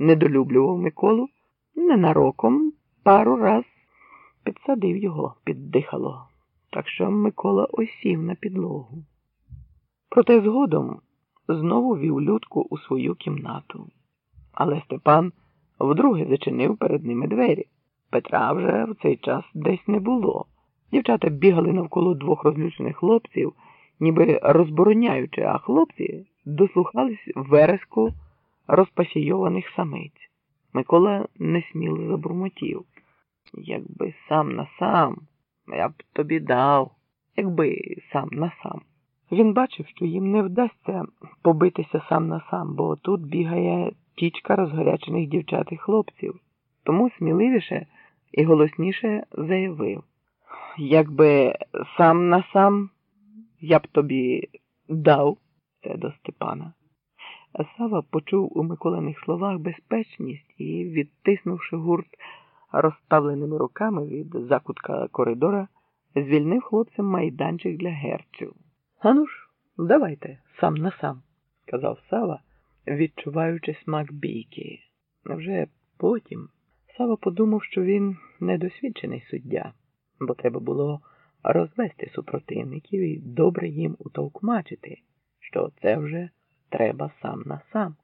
недолюблював Миколу, ненароком пару раз підсадив його, піддихало, так що Микола осів на підлогу. Проте згодом знову вів людку у свою кімнату. Але Степан вдруге зачинив перед ними двері. Петра вже в цей час десь не було. Дівчата бігали навколо двох розлючених хлопців, ніби розбороняючи, а хлопці дослухались вереску розпасійованих самиць. Микола несміло забурмотів. Якби сам на сам, я б тобі дав, якби сам на сам. Він бачив, що їм не вдасться побитися сам на сам, бо тут бігає тічка розгарячених дівчат і хлопців. Тому сміливіше і голосніше заявив. Якби сам на сам, я б тобі дав це до Степана. Сава почув у Миколиних словах безпечність і, відтиснувши гурт розставленими руками від закутка коридора, звільнив хлопцям майданчик для герців. Ану ж, давайте сам на сам, сказав Сава, відчуваючи смак бійки. Вже потім Сава подумав, що він недосвідчений суддя, бо треба було розвести супротивників і добре їм утовкмачити, що це вже треба сам на сам.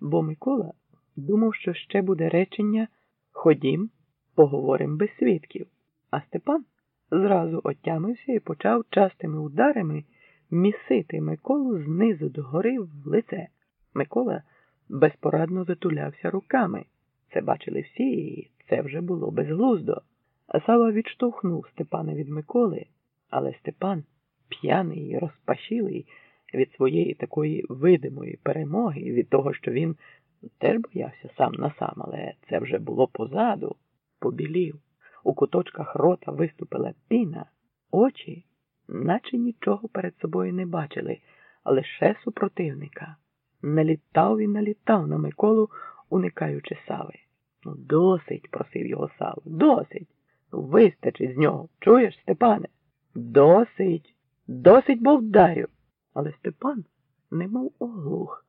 Бо Микола думав, що ще буде речення Ходім, поговорим без свідків. А Степан зразу отямився і почав частими ударами місити Миколу знизу до гори в лице. Микола безпорадно затулявся руками. Це бачили всі, і це вже було безглуздо. Сава відштовхнув Степана від Миколи, але Степан, п'яний і розпашілий від своєї такої видимої перемоги, від того, що він теж боявся сам на сам, але це вже було позаду, побілів. У куточках рота виступила піна, очі, наче нічого перед собою не бачили, лише супротивника. Налітав і налітав на Миколу, уникаючи Сави. Ну, досить, просив його Сава, досить. Вистачить з нього. Чуєш, Степане? Досить, досить, бо вдарю. Але Степан немов оглух.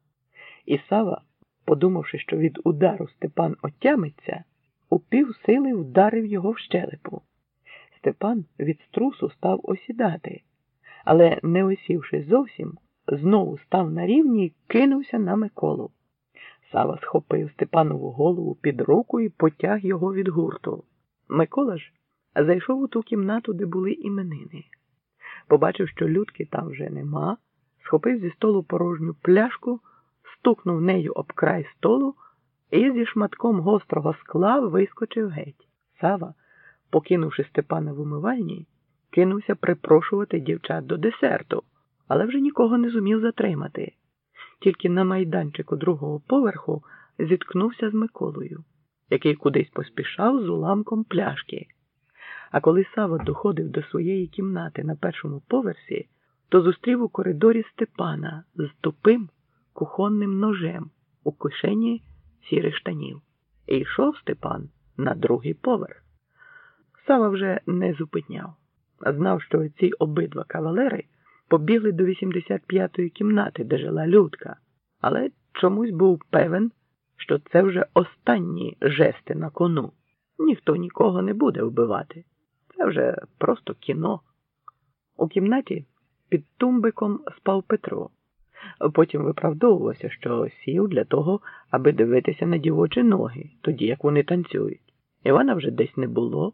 І Сава, подумавши, що від удару Степан отямиться, у півсили вдарив його в щелепу. Степан від струсу став осідати, але, не осівши зовсім, знову став на рівні і кинувся на Миколу. Сава схопив Степанову голову під руку і потяг його від гурту. Микола ж зайшов у ту кімнату, де були іменини. Побачив, що людки там вже нема, схопив зі столу порожню пляшку, стукнув нею об край столу і зі шматком гострого скла вискочив геть. Сава, покинувши Степана в умивальні, кинувся припрошувати дівчат до десерту, але вже нікого не зумів затримати. Тільки на майданчику другого поверху зіткнувся з Миколою, який кудись поспішав з уламком пляшки. А коли Сава доходив до своєї кімнати на першому поверсі, то зустрів у коридорі Степана з тупим кухонним ножем у кишені сірих штанів. І йшов Степан на другий поверх. Сава вже не зупиняв, знав, що ці обидва кавалери побігли до 85-ї кімнати, де жила людка, але чомусь був певен, що це вже останні жести на кону. Ніхто нікого не буде вбивати. Це вже просто кіно. У кімнаті під тумбиком спав Петро. Потім виправдовувався, що сів для того, аби дивитися на дівочі ноги, тоді як вони танцюють. Івана вже десь не було.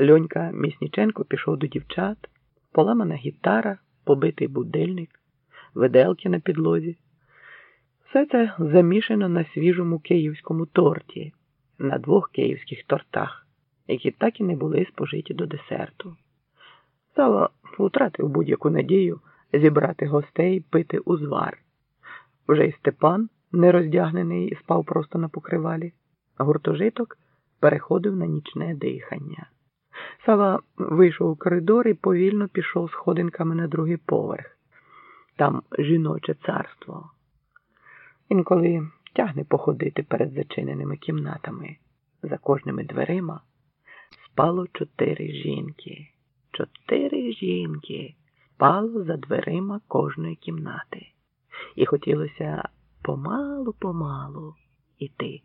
Льонька Місніченко пішов до дівчат, поламана гітара, побитий будильник, виделки на підлозі. Все це замішано на свіжому київському торті, на двох київських тортах, які так і не були спожиті до десерту. Сава втратив будь-яку надію зібрати гостей пити узвар. Вже й Степан, нероздягнений, спав просто на покривалі, гуртожиток переходив на нічне дихання. Сава вийшов у коридор і повільно пішов сходинками на другий поверх. Там жіноче царство. Інколи тягне походити перед зачиненими кімнатами. За кожними дверима спало чотири жінки. Жінки спало за дверима кожної кімнати. І хотілося помалу-помалу іти.